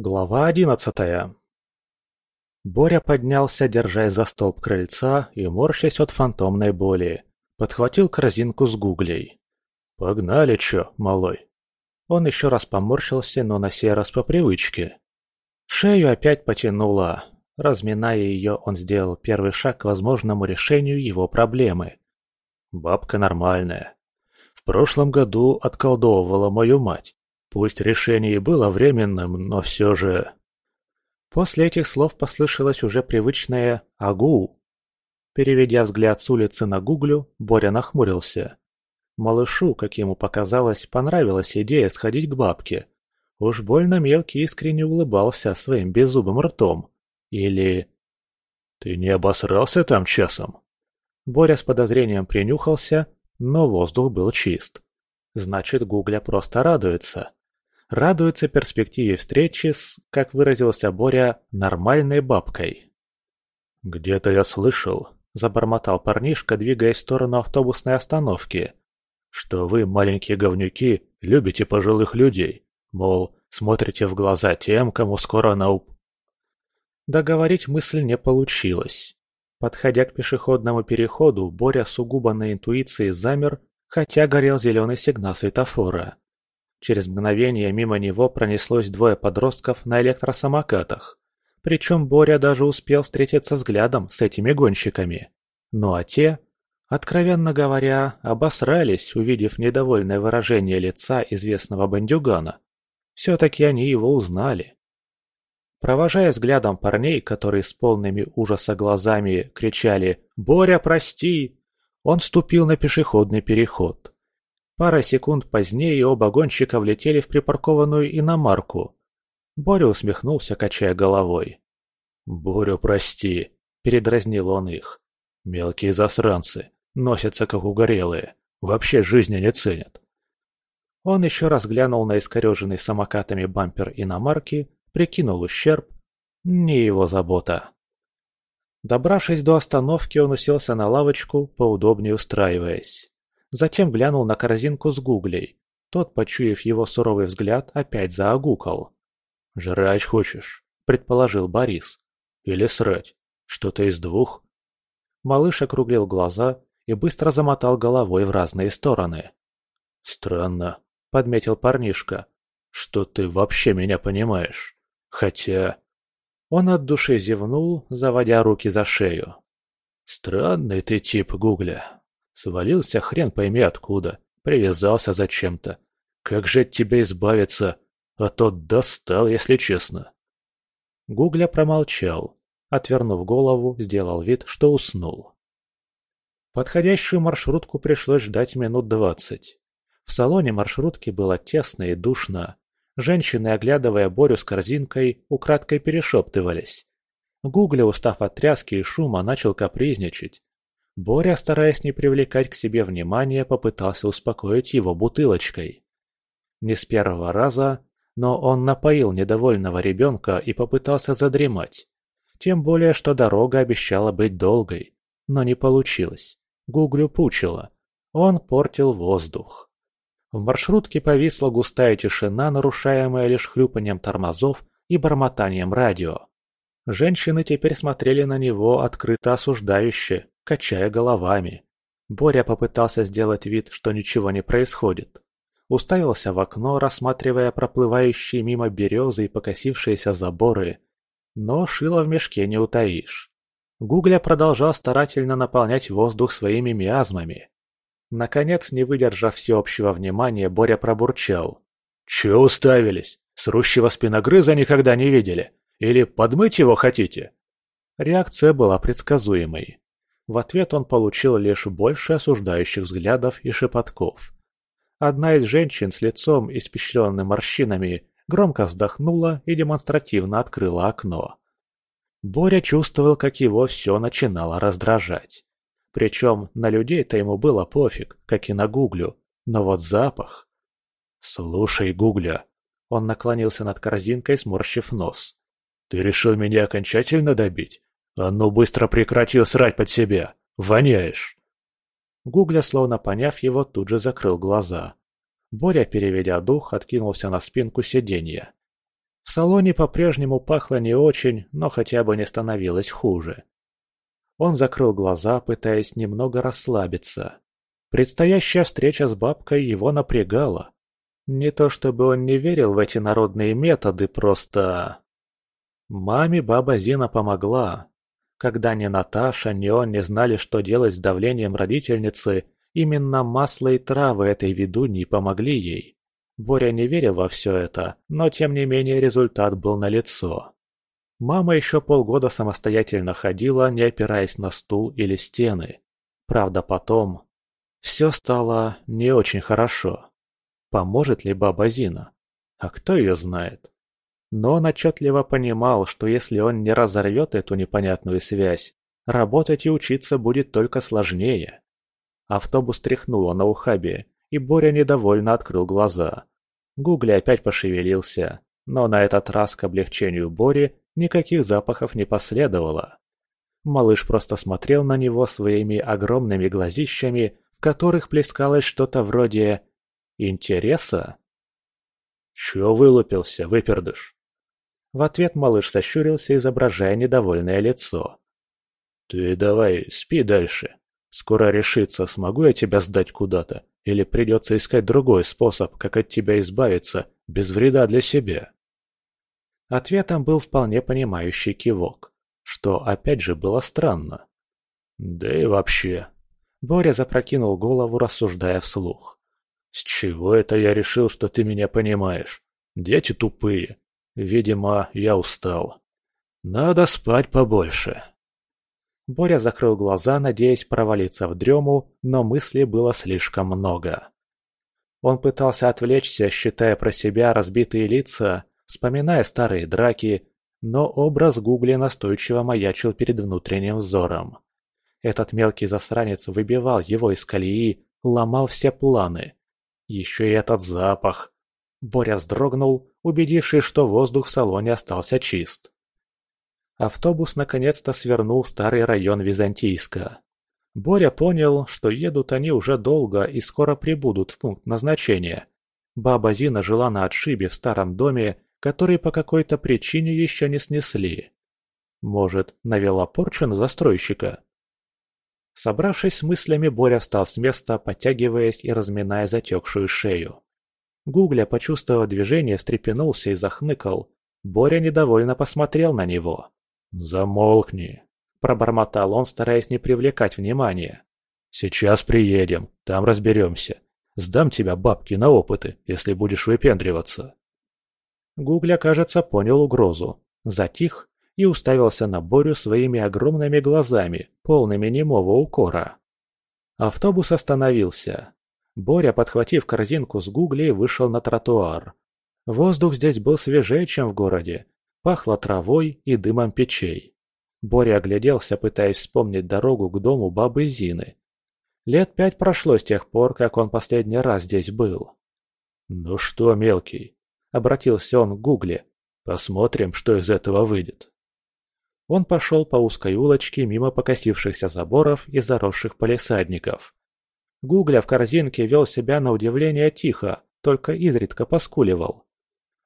Глава одиннадцатая Боря поднялся, держась за столб крыльца и морщась от фантомной боли. Подхватил корзинку с гуглей. «Погнали чё, малой?» Он еще раз поморщился, но на сей раз по привычке. Шею опять потянуло. Разминая ее, он сделал первый шаг к возможному решению его проблемы. Бабка нормальная. В прошлом году отколдовывала мою мать. Пусть решение и было временным, но все же... После этих слов послышалось уже привычное «агу». Переведя взгляд с улицы на гуглю, Боря нахмурился. Малышу, как ему показалось, понравилась идея сходить к бабке. Уж больно мелкий искренне улыбался своим беззубым ртом. Или... «Ты не обосрался там часом?» Боря с подозрением принюхался, но воздух был чист. Значит, Гугля просто радуется радуется перспективе встречи с, как выразился Боря, нормальной бабкой. «Где-то я слышал», – забормотал парнишка, двигаясь в сторону автобусной остановки, «что вы, маленькие говнюки, любите пожилых людей, мол, смотрите в глаза тем, кому скоро науп...» Договорить мысль не получилось. Подходя к пешеходному переходу, Боря сугубо на интуиции замер, хотя горел зеленый сигнал светофора. Через мгновение мимо него пронеслось двое подростков на электросамокатах. Причем Боря даже успел встретиться взглядом с этими гонщиками. Ну а те, откровенно говоря, обосрались, увидев недовольное выражение лица известного бандюгана. Все-таки они его узнали. Провожая взглядом парней, которые с полными ужаса глазами кричали «Боря, прости!», он вступил на пешеходный переход. Пара секунд позднее оба гонщика влетели в припаркованную иномарку. Боря усмехнулся, качая головой. «Борю прости», — передразнил он их. «Мелкие засранцы, носятся как угорелые, вообще жизни не ценят». Он еще раз глянул на искореженный самокатами бампер иномарки, прикинул ущерб. Не его забота. Добравшись до остановки, он уселся на лавочку, поудобнее устраиваясь. Затем глянул на корзинку с гуглей. Тот, почуяв его суровый взгляд, опять заагукал. «Жрать хочешь?» – предположил Борис. «Или срать? Что-то из двух?» Малыш округлил глаза и быстро замотал головой в разные стороны. «Странно», – подметил парнишка, – «что ты вообще меня понимаешь. Хотя...» Он от души зевнул, заводя руки за шею. «Странный ты тип, Гугля. Свалился хрен пойми откуда, привязался зачем-то. Как же от тебя избавиться? А то достал, если честно. Гугля промолчал. Отвернув голову, сделал вид, что уснул. Подходящую маршрутку пришлось ждать минут двадцать. В салоне маршрутки было тесно и душно. Женщины, оглядывая Борю с корзинкой, украдкой перешептывались. Гугля, устав от тряски и шума, начал капризничать. Боря, стараясь не привлекать к себе внимания, попытался успокоить его бутылочкой. Не с первого раза, но он напоил недовольного ребенка и попытался задремать. Тем более, что дорога обещала быть долгой. Но не получилось. Гуглю пучило. Он портил воздух. В маршрутке повисла густая тишина, нарушаемая лишь хлюпанием тормозов и бормотанием радио. Женщины теперь смотрели на него открыто осуждающе, качая головами. Боря попытался сделать вид, что ничего не происходит. Уставился в окно, рассматривая проплывающие мимо березы и покосившиеся заборы. Но шило в мешке не утаишь. Гугля продолжал старательно наполнять воздух своими миазмами. Наконец, не выдержав всеобщего внимания, Боря пробурчал. «Чё уставились? Срущего спиногрыза никогда не видели? Или подмыть его хотите?» Реакция была предсказуемой. В ответ он получил лишь больше осуждающих взглядов и шепотков. Одна из женщин с лицом, испещренным морщинами, громко вздохнула и демонстративно открыла окно. Боря чувствовал, как его все начинало раздражать. Причем на людей-то ему было пофиг, как и на Гуглю, но вот запах... «Слушай, Гугля!» Он наклонился над корзинкой, сморщив нос. «Ты решил меня окончательно добить? «А ну быстро прекрати срать под себя! Воняешь!» Гугля, словно поняв его, тут же закрыл глаза. Боря, переведя дух, откинулся на спинку сиденья. В салоне по-прежнему пахло не очень, но хотя бы не становилось хуже. Он закрыл глаза, пытаясь немного расслабиться. Предстоящая встреча с бабкой его напрягала. Не то чтобы он не верил в эти народные методы, просто... Маме баба Зина помогла. Когда ни Наташа, ни он не знали, что делать с давлением родительницы, именно масло и травы этой ведуньи помогли ей. Боря не верил во все это, но тем не менее результат был налицо. Мама еще полгода самостоятельно ходила, не опираясь на стул или стены. Правда, потом... Все стало не очень хорошо. Поможет ли баба Зина? А кто ее знает? Но он отчетливо понимал, что если он не разорвет эту непонятную связь, работать и учиться будет только сложнее. Автобус тряхнуло на ухабе, и Боря недовольно открыл глаза. Гугли опять пошевелился, но на этот раз к облегчению Бори никаких запахов не последовало. Малыш просто смотрел на него своими огромными глазищами, в которых плескалось что-то вроде интереса. «Чё вылупился, выпердыш?» В ответ малыш сощурился, изображая недовольное лицо. «Ты давай спи дальше. Скоро решиться, смогу я тебя сдать куда-то, или придется искать другой способ, как от тебя избавиться, без вреда для себя?» Ответом был вполне понимающий кивок, что опять же было странно. «Да и вообще...» Боря запрокинул голову, рассуждая вслух. «С чего это я решил, что ты меня понимаешь? Дети тупые. Видимо, я устал. Надо спать побольше». Боря закрыл глаза, надеясь провалиться в дрему, но мыслей было слишком много. Он пытался отвлечься, считая про себя разбитые лица, вспоминая старые драки, но образ Гугли настойчиво маячил перед внутренним взором. Этот мелкий засранец выбивал его из колеи, ломал все планы. Еще и этот запах. Боря вздрогнул, убедившись, что воздух в салоне остался чист. Автобус наконец-то свернул в старый район Византийска. Боря понял, что едут они уже долго и скоро прибудут в пункт назначения. Баба Зина жила на отшибе в старом доме, который по какой-то причине еще не снесли. Может, навела порчу на застройщика? Собравшись с мыслями, Боря встал с места, подтягиваясь и разминая затекшую шею. Гугля, почувствовав движение, встрепенулся и захныкал. Боря недовольно посмотрел на него. «Замолкни!» – пробормотал он, стараясь не привлекать внимания. «Сейчас приедем, там разберемся. Сдам тебя бабки на опыты, если будешь выпендриваться». Гугля, кажется, понял угрозу, затих и уставился на Борю своими огромными глазами, полными немого укора. Автобус остановился. Боря, подхватив корзинку с Гуглей, вышел на тротуар. Воздух здесь был свежее, чем в городе, Пахло травой и дымом печей. Боря огляделся, пытаясь вспомнить дорогу к дому бабы Зины. Лет пять прошло с тех пор, как он последний раз здесь был. «Ну что, мелкий?» — обратился он к Гугле. «Посмотрим, что из этого выйдет». Он пошел по узкой улочке мимо покосившихся заборов и заросших полисадников. Гугля в корзинке вел себя на удивление тихо, только изредка поскуливал.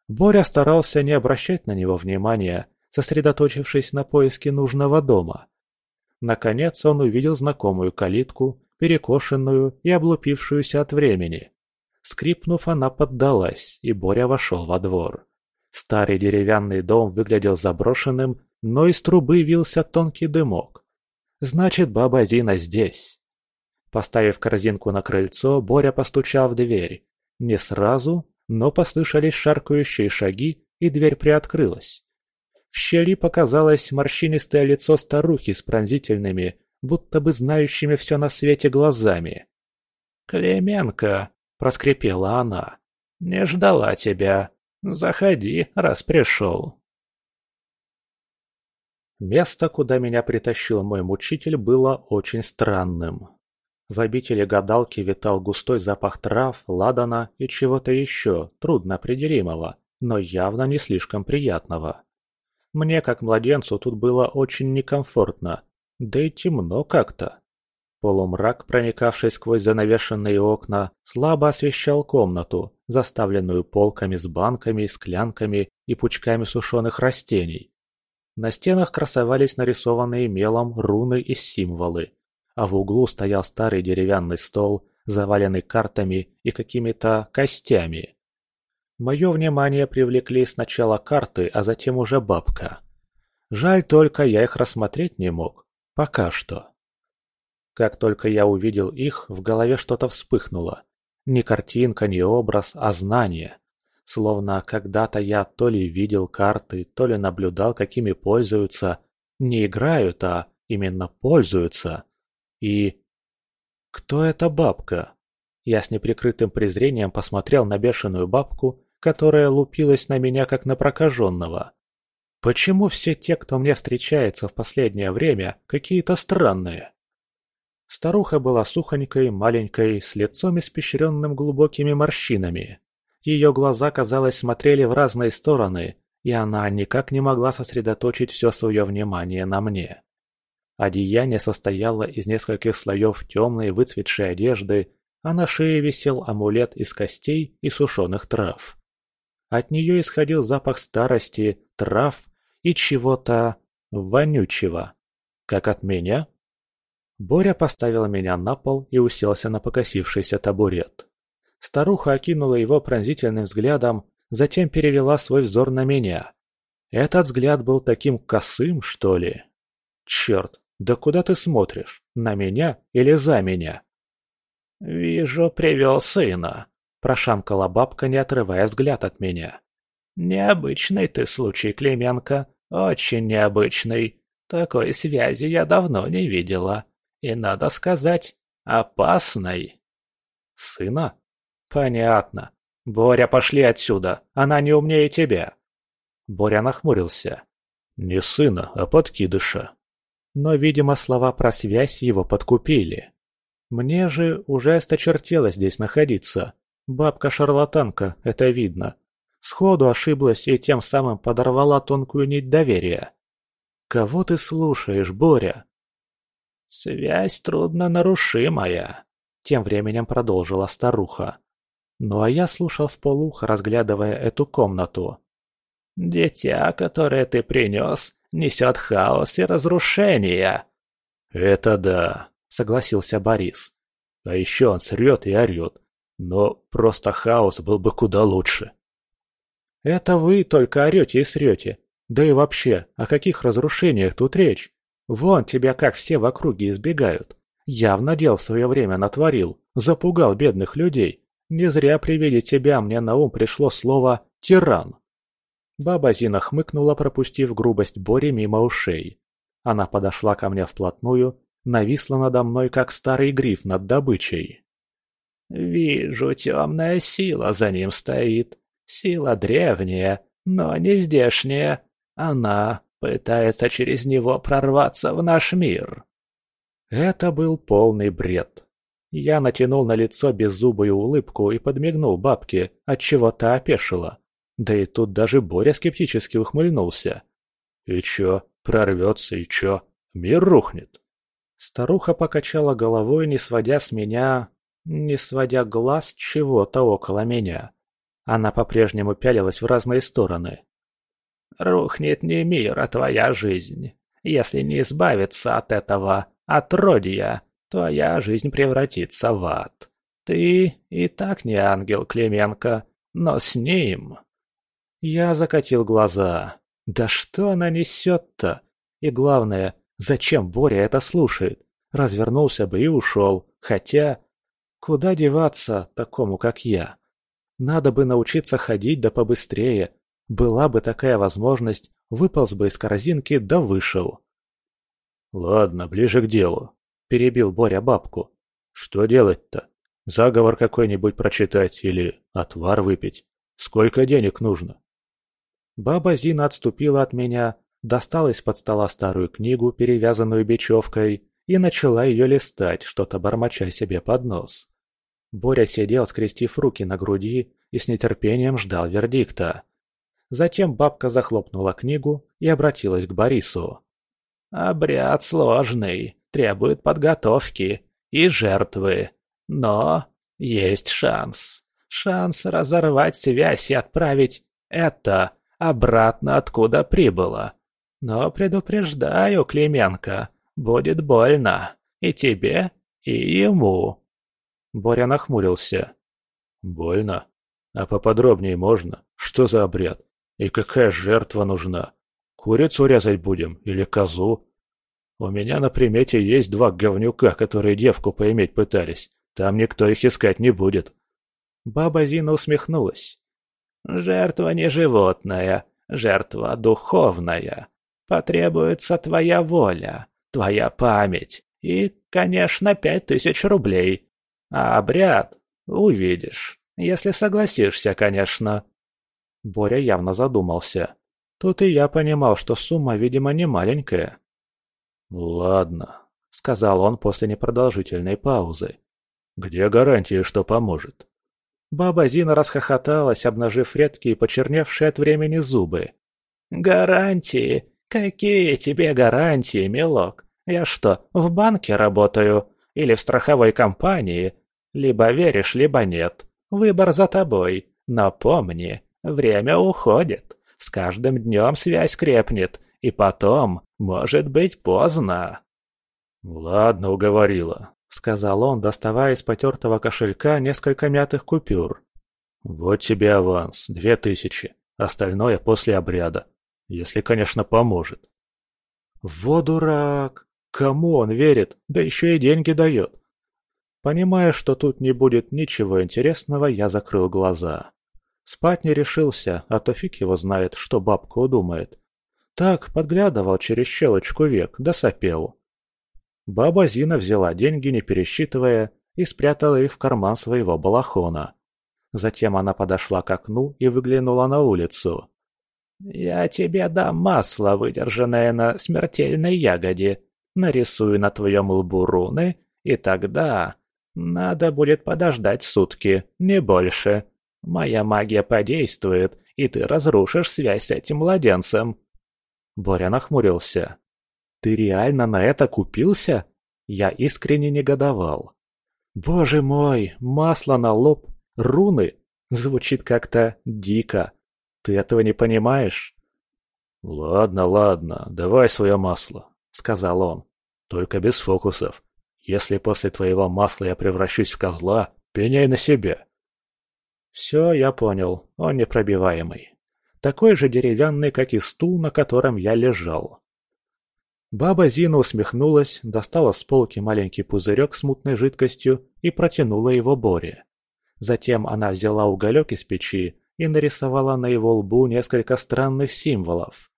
Боря старался не обращать на него внимания, сосредоточившись на поиске нужного дома. Наконец он увидел знакомую калитку, перекошенную и облупившуюся от времени. Скрипнув, она поддалась, и Боря вошел во двор. Старый деревянный дом выглядел заброшенным, но из трубы вился тонкий дымок. Значит, баба Зина здесь. Поставив корзинку на крыльцо, Боря постучал в дверь. Не сразу, но послышались шаркающие шаги, и дверь приоткрылась. В щели показалось морщинистое лицо старухи с пронзительными, будто бы знающими все на свете глазами. «Клеменко!» — проскрипела она. «Не ждала тебя. Заходи, раз пришел». Место, куда меня притащил мой мучитель, было очень странным. В обители гадалки витал густой запах трав, ладана и чего-то еще, трудно определимого, но явно не слишком приятного. Мне, как младенцу, тут было очень некомфортно, да и темно как-то. Полумрак, проникавший сквозь занавешенные окна, слабо освещал комнату, заставленную полками с банками, склянками и пучками сушеных растений. На стенах красовались нарисованные мелом руны и символы, а в углу стоял старый деревянный стол, заваленный картами и какими-то костями. Мое внимание привлекли сначала карты, а затем уже бабка. Жаль только, я их рассмотреть не мог. Пока что. Как только я увидел их, в голове что-то вспыхнуло. Не картинка, не образ, а знание. Словно когда-то я то ли видел карты, то ли наблюдал, какими пользуются. Не играют, а именно пользуются. И... Кто эта бабка? Я с неприкрытым презрением посмотрел на бешеную бабку, которая лупилась на меня, как на прокаженного. Почему все те, кто мне встречается в последнее время, какие-то странные? Старуха была сухонькой, маленькой, с лицом испещренным глубокими морщинами. Ее глаза, казалось, смотрели в разные стороны, и она никак не могла сосредоточить все свое внимание на мне. Одеяние состояло из нескольких слоев темной выцветшей одежды, а на шее висел амулет из костей и сушеных трав. От нее исходил запах старости, трав и чего-то вонючего. Как от меня? Боря поставил меня на пол и уселся на покосившийся табурет. Старуха окинула его пронзительным взглядом, затем перевела свой взор на меня. Этот взгляд был таким косым, что ли? Черт, да куда ты смотришь? На меня или за меня? «Вижу, привел сына», – прошамкала бабка, не отрывая взгляд от меня. «Необычный ты случай, Клименко, очень необычный. Такой связи я давно не видела. И, надо сказать, опасной. Сына? Понятно. Боря, пошли отсюда, она не умнее тебя. Боря нахмурился. Не сына, а подкидыша. Но, видимо, слова про связь его подкупили. Мне же уже осточертело здесь находиться. Бабка-шарлатанка, это видно. Сходу ошиблась и тем самым подорвала тонкую нить доверия. Кого ты слушаешь, Боря? «Связь трудно нарушимая», — тем временем продолжила старуха. Ну а я слушал вполух, разглядывая эту комнату. «Дитя, которое ты принес, несет хаос и разрушение». «Это да», — согласился Борис. «А еще он срет и орет. Но просто хаос был бы куда лучше». «Это вы только орете и срете. Да и вообще, о каких разрушениях тут речь? Вон тебя как все в округе избегают. Явно дел в свое время натворил, запугал бедных людей. Не зря при виде тебя мне на ум пришло слово «тиран». Баба Зина хмыкнула, пропустив грубость Бори мимо ушей. Она подошла ко мне вплотную, нависла надо мной, как старый гриф над добычей. «Вижу, темная сила за ним стоит. Сила древняя, но не здешняя. Она Пытается через него прорваться в наш мир. Это был полный бред. Я натянул на лицо беззубую улыбку и подмигнул бабке, отчего та опешила. Да и тут даже Боря скептически ухмыльнулся. «И чё, прорвется, и чё, мир рухнет?» Старуха покачала головой, не сводя с меня... не сводя глаз чего-то около меня. Она по-прежнему пялилась в разные стороны. Рухнет не мир, а твоя жизнь. Если не избавиться от этого отродья, твоя жизнь превратится в ад. Ты и так не ангел, Клименко, но с ним...» Я закатил глаза. «Да что она несет-то? И главное, зачем Боря это слушает? Развернулся бы и ушел, хотя... Куда деваться такому, как я? Надо бы научиться ходить да побыстрее, была бы такая возможность, выполз бы из корзинки да вышел. «Ладно, ближе к делу», – перебил Боря бабку. «Что делать-то? Заговор какой-нибудь прочитать или отвар выпить? Сколько денег нужно?» Баба Зина отступила от меня, достала из-под стола старую книгу, перевязанную бечевкой, и начала ее листать, что-то бормоча себе под нос. Боря сидел, скрестив руки на груди, и с нетерпением ждал вердикта. Затем бабка захлопнула книгу и обратилась к Борису. «Обряд сложный, требует подготовки и жертвы. Но есть шанс. шанс разорвать связь и отправить это обратно, откуда прибыло. Но предупреждаю, Клименко, будет больно. И тебе, и ему. Боря нахмурился. Больно? А поподробнее можно? Что за обряд? И какая жертва нужна? Курицу резать будем или козу? У меня на примете есть два говнюка, которые девку поиметь пытались. Там никто их искать не будет. Баба Зина усмехнулась. «Жертва не животная, жертва духовная. Потребуется твоя воля, твоя память и, конечно, пять тысяч рублей. А обряд увидишь, если согласишься, конечно». Боря явно задумался. Тут и я понимал, что сумма, видимо, не маленькая. «Ладно», — сказал он после непродолжительной паузы. «Где гарантии, что поможет?» Баба Зина расхохоталась, обнажив редкие, почерневшие от времени зубы. «Гарантии? Какие тебе гарантии, милок? Я что, в банке работаю? Или в страховой компании? Либо веришь, либо нет. Выбор за тобой. Но помни, время уходит. С каждым днем связь крепнет, и потом, может быть, поздно». «Ладно, уговорила. — сказал он, доставая из потертого кошелька несколько мятых купюр. «Вот тебе аванс, две тысячи, остальное после обряда. Если, конечно, поможет». «Во дурак! Кому он верит, да еще и деньги дает?» Понимая, что тут не будет ничего интересного, я закрыл глаза. Спать не решился, а то фиг его знает, что бабка удумает. Так, подглядывал через щелочку век, да сопел. Баба Зина взяла деньги, не пересчитывая, и спрятала их в карман своего балахона. Затем она подошла к окну и выглянула на улицу. «Я тебе дам масло, выдержанное на смертельной ягоде. Нарисую на твоем лбу руны, и тогда... Надо будет подождать сутки, не больше. Моя магия подействует, и ты разрушишь связь с этим младенцем». Боря нахмурился. Ты реально на это купился? Я искренне негодовал. Боже мой, масло на лоб, руны. Звучит как-то дико. Ты этого не понимаешь? Ладно, ладно, давай свое масло, сказал он. Только без фокусов. Если после твоего масла я превращусь в козла, пеняй на себе. Все, я понял, он непробиваемый. Такой же деревянный, как и стул, на котором я лежал. Баба Зина усмехнулась, достала с полки маленький пузырек с мутной жидкостью и протянула его Боре. Затем она взяла уголек из печи и нарисовала на его лбу несколько странных символов.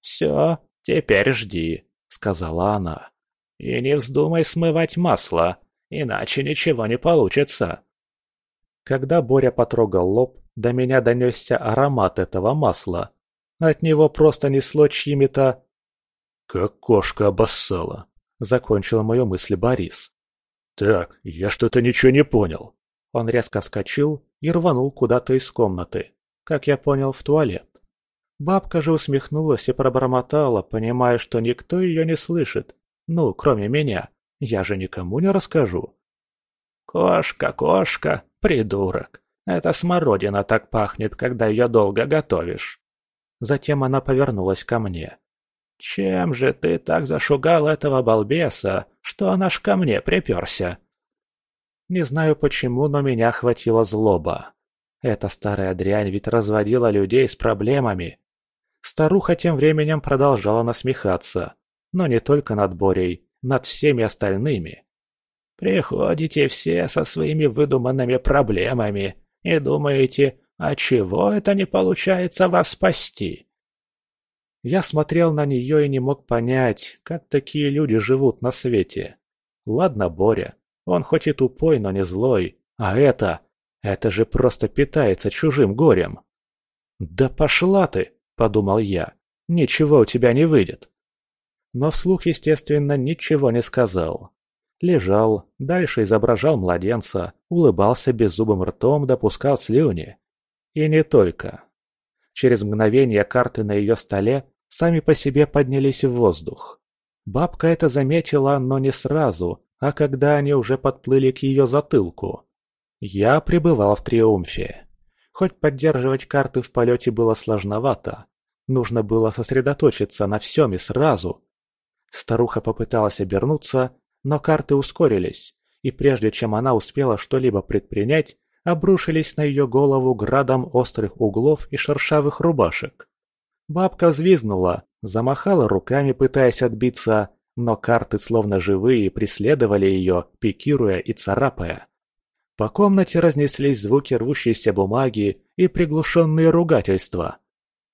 «Все, теперь жди», — сказала она. «И не вздумай смывать масло, иначе ничего не получится». Когда Боря потрогал лоб, до меня донесся аромат этого масла. От него просто несло чьими-то «Как кошка обоссала», — закончил мою мысль Борис. «Так, я что-то ничего не понял». Он резко вскочил и рванул куда-то из комнаты, как я понял, в туалет. Бабка же усмехнулась и пробормотала, понимая, что никто ее не слышит. Ну, кроме меня. Я же никому не расскажу. «Кошка, кошка, придурок. Это смородина так пахнет, когда ее долго готовишь». Затем она повернулась ко мне. «Чем же ты так зашугал этого балбеса, что он аж ко мне приперся?» Не знаю почему, но меня охватила злоба. Эта старая дрянь ведь разводила людей с проблемами. Старуха тем временем продолжала насмехаться, но не только над Борей, над всеми остальными. «Приходите все со своими выдуманными проблемами и думаете, а чего это не получается вас спасти?» Я смотрел на нее и не мог понять, как такие люди живут на свете. Ладно, Боря, он хоть и тупой, но не злой, а это... Это же просто питается чужим горем. «Да пошла ты!» – подумал я. «Ничего у тебя не выйдет». Но вслух, естественно, ничего не сказал. Лежал, дальше изображал младенца, улыбался беззубым ртом, допускал слюни. И не только. Через мгновение карты на ее столе сами по себе поднялись в воздух. Бабка это заметила, но не сразу, а когда они уже подплыли к ее затылку. Я пребывал в триумфе. Хоть поддерживать карты в полете было сложновато, нужно было сосредоточиться на всем и сразу. Старуха попыталась обернуться, но карты ускорились, и прежде чем она успела что-либо предпринять, обрушились на ее голову градом острых углов и шершавых рубашек. Бабка взвизгнула, замахала руками, пытаясь отбиться, но карты, словно живые, преследовали ее, пикируя и царапая. По комнате разнеслись звуки рвущейся бумаги и приглушенные ругательства.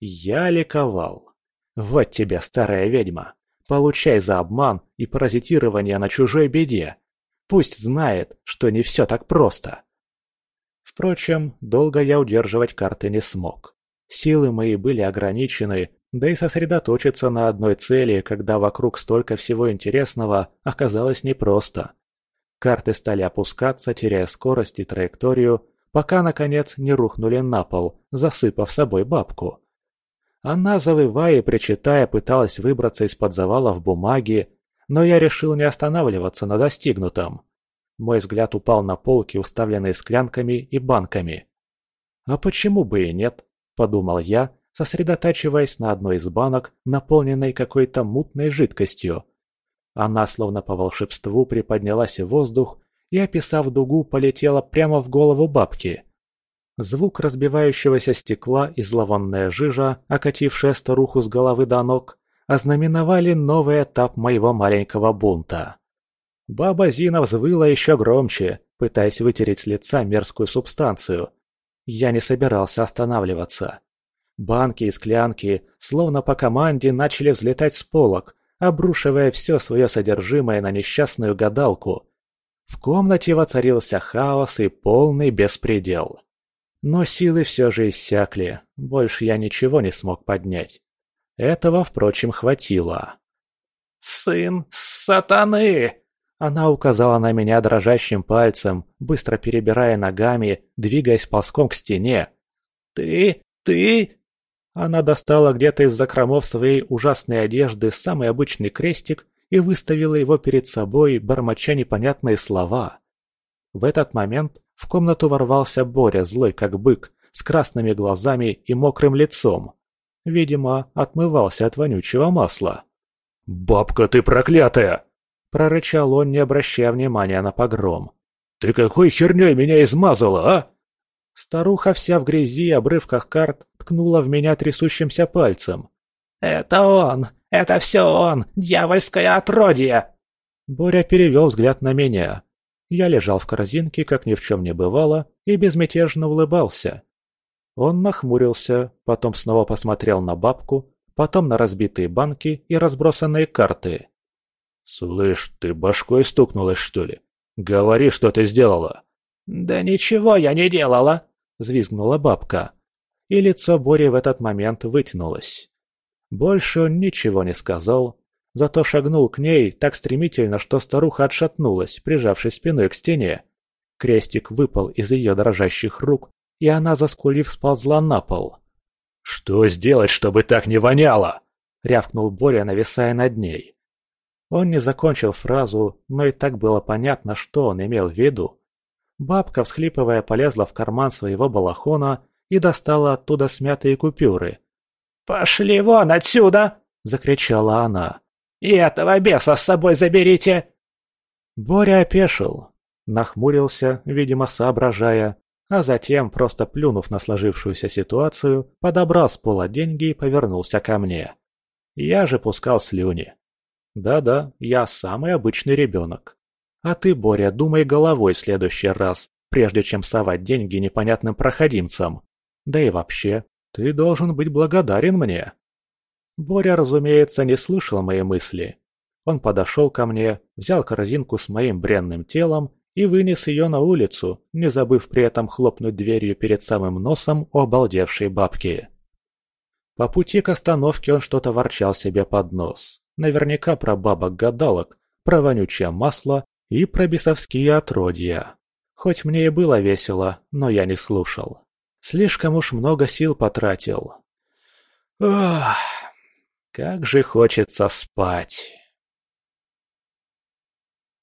Я ликовал. Вот тебе, старая ведьма. Получай за обман и паразитирование на чужой беде. Пусть знает, что не все так просто. Впрочем, долго я удерживать карты не смог. Силы мои были ограничены, да и сосредоточиться на одной цели, когда вокруг столько всего интересного, оказалось непросто. Карты стали опускаться, теряя скорость и траекторию, пока, наконец, не рухнули на пол, засыпав собой бабку. Она, завывая и причитая, пыталась выбраться из-под завалов бумаги, но я решил не останавливаться на достигнутом. Мой взгляд упал на полки, уставленные склянками и банками. «А почему бы и нет?» – подумал я, сосредотачиваясь на одной из банок, наполненной какой-то мутной жидкостью. Она, словно по волшебству, приподнялась в воздух и, описав дугу, полетела прямо в голову бабки. Звук разбивающегося стекла и зловонная жижа, окатившая старуху с головы до ног, ознаменовали новый этап моего маленького бунта. Баба Зина взвыла еще громче, пытаясь вытереть с лица мерзкую субстанцию. Я не собирался останавливаться. Банки и склянки, словно по команде, начали взлетать с полок, обрушивая все свое содержимое на несчастную гадалку. В комнате воцарился хаос и полный беспредел. Но силы все же иссякли, больше я ничего не смог поднять. Этого, впрочем, хватило. «Сын сатаны!» Она указала на меня дрожащим пальцем, быстро перебирая ногами, двигаясь ползком к стене. «Ты... ты...» Она достала где-то из закромов своей ужасной одежды самый обычный крестик и выставила его перед собой, бормоча непонятные слова. В этот момент в комнату ворвался Боря, злой как бык, с красными глазами и мокрым лицом. Видимо, отмывался от вонючего масла. «Бабка ты проклятая!» – прорычал он, не обращая внимания на погром. «Ты какой херней меня измазала, а?» Старуха вся в грязи и обрывках карт ткнула в меня трясущимся пальцем. «Это он! Это все он! Дьявольское отродье!» Боря перевел взгляд на меня. Я лежал в корзинке, как ни в чем не бывало, и безмятежно улыбался. Он нахмурился, потом снова посмотрел на бабку, потом на разбитые банки и разбросанные карты. «Слышь, ты башкой стукнулась, что ли? Говори, что ты сделала!» «Да ничего я не делала!» – взвизгнула бабка. И лицо Бори в этот момент вытянулось. Больше он ничего не сказал, зато шагнул к ней так стремительно, что старуха отшатнулась, прижавшись спиной к стене. Крестик выпал из ее дрожащих рук, и она, заскулив, сползла на пол. «Что сделать, чтобы так не воняло?» — рявкнул Боря, нависая над ней. Он не закончил фразу, но и так было понятно, что он имел в виду. Бабка, всхлипывая, полезла в карман своего балахона и достала оттуда смятые купюры. «Пошли вон отсюда!» – закричала она. «И этого беса с собой заберите!» Боря опешил, нахмурился, видимо, соображая, а затем, просто плюнув на сложившуюся ситуацию, подобрал с пола деньги и повернулся ко мне. Я же пускал слюни. Да-да, я самый обычный ребенок. А ты, Боря, думай головой в следующий раз, прежде чем совать деньги непонятным проходимцам. Да и вообще, ты должен быть благодарен мне. Боря, разумеется, не слышал мои мысли. Он подошел ко мне, взял корзинку с моим бренным телом и вынес ее на улицу, не забыв при этом хлопнуть дверью перед самым носом у обалдевшей бабки. По пути к остановке он что-то ворчал себе под нос. Наверняка про бабок-гадалок, про вонючее масло и про бесовские отродья. Хоть мне и было весело, но я не слушал. Слишком уж много сил потратил. Ох, как же хочется спать.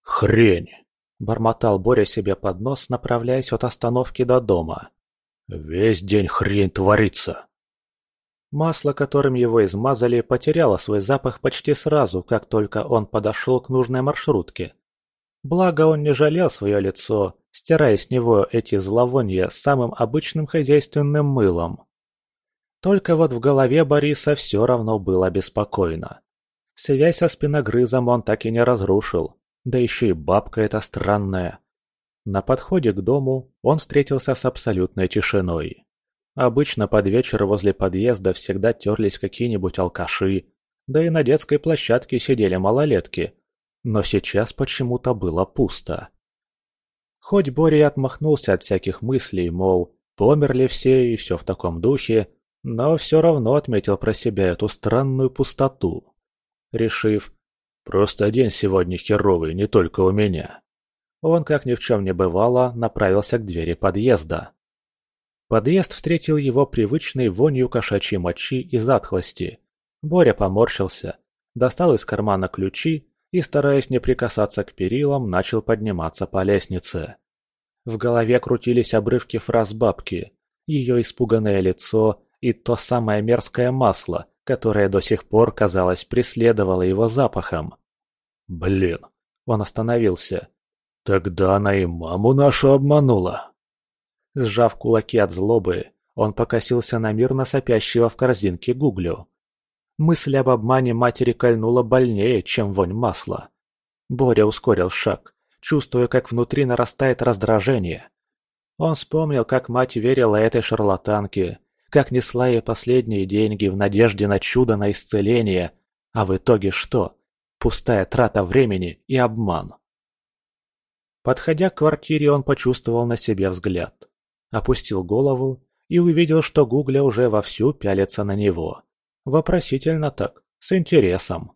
Хрень. Бормотал Боря себе под нос, направляясь от остановки до дома. «Весь день хрень творится!» Масло, которым его измазали, потеряло свой запах почти сразу, как только он подошел к нужной маршрутке. Благо он не жалел свое лицо, стирая с него эти зловония самым обычным хозяйственным мылом. Только вот в голове Бориса все равно было беспокойно. Связь со спиногрызом он так и не разрушил, да еще и бабка эта странная. На подходе к дому он встретился с абсолютной тишиной. Обычно под вечер возле подъезда всегда терлись какие-нибудь алкаши, да и на детской площадке сидели малолетки. Но сейчас почему-то было пусто. Хоть Боря и отмахнулся от всяких мыслей, мол, померли все и все в таком духе, но все равно отметил про себя эту странную пустоту. Решив, просто день сегодня херовый, не только у меня. Он, как ни в чем не бывало, направился к двери подъезда. Подъезд встретил его привычной вонью кошачьей мочи и затхлости. Боря поморщился, достал из кармана ключи и, стараясь не прикасаться к перилам, начал подниматься по лестнице. В голове крутились обрывки фраз бабки, ее испуганное лицо и то самое мерзкое масло, которое до сих пор, казалось, преследовало его запахом. «Блин!» – он остановился. «Тогда она и маму нашу обманула!» Сжав кулаки от злобы, он покосился на мирно сопящего в корзинке Гуглю. Мысль об обмане матери кольнула больнее, чем вонь масла. Боря ускорил шаг, чувствуя, как внутри нарастает раздражение. Он вспомнил, как мать верила этой шарлатанке, как несла ей последние деньги в надежде на чудо на исцеление, а в итоге что? Пустая трата времени и обман. Подходя к квартире, он почувствовал на себе взгляд опустил голову и увидел, что Гугля уже вовсю пялится на него. Вопросительно так, с интересом.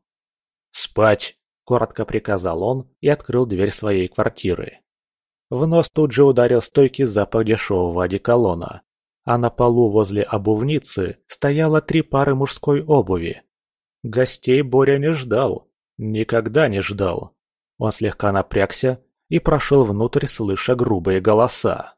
«Спать!» – коротко приказал он и открыл дверь своей квартиры. В нос тут же ударил стойкий запах дешевого одеколона, а на полу возле обувницы стояло три пары мужской обуви. Гостей Боря не ждал, никогда не ждал. Он слегка напрягся и прошел внутрь, слыша грубые голоса.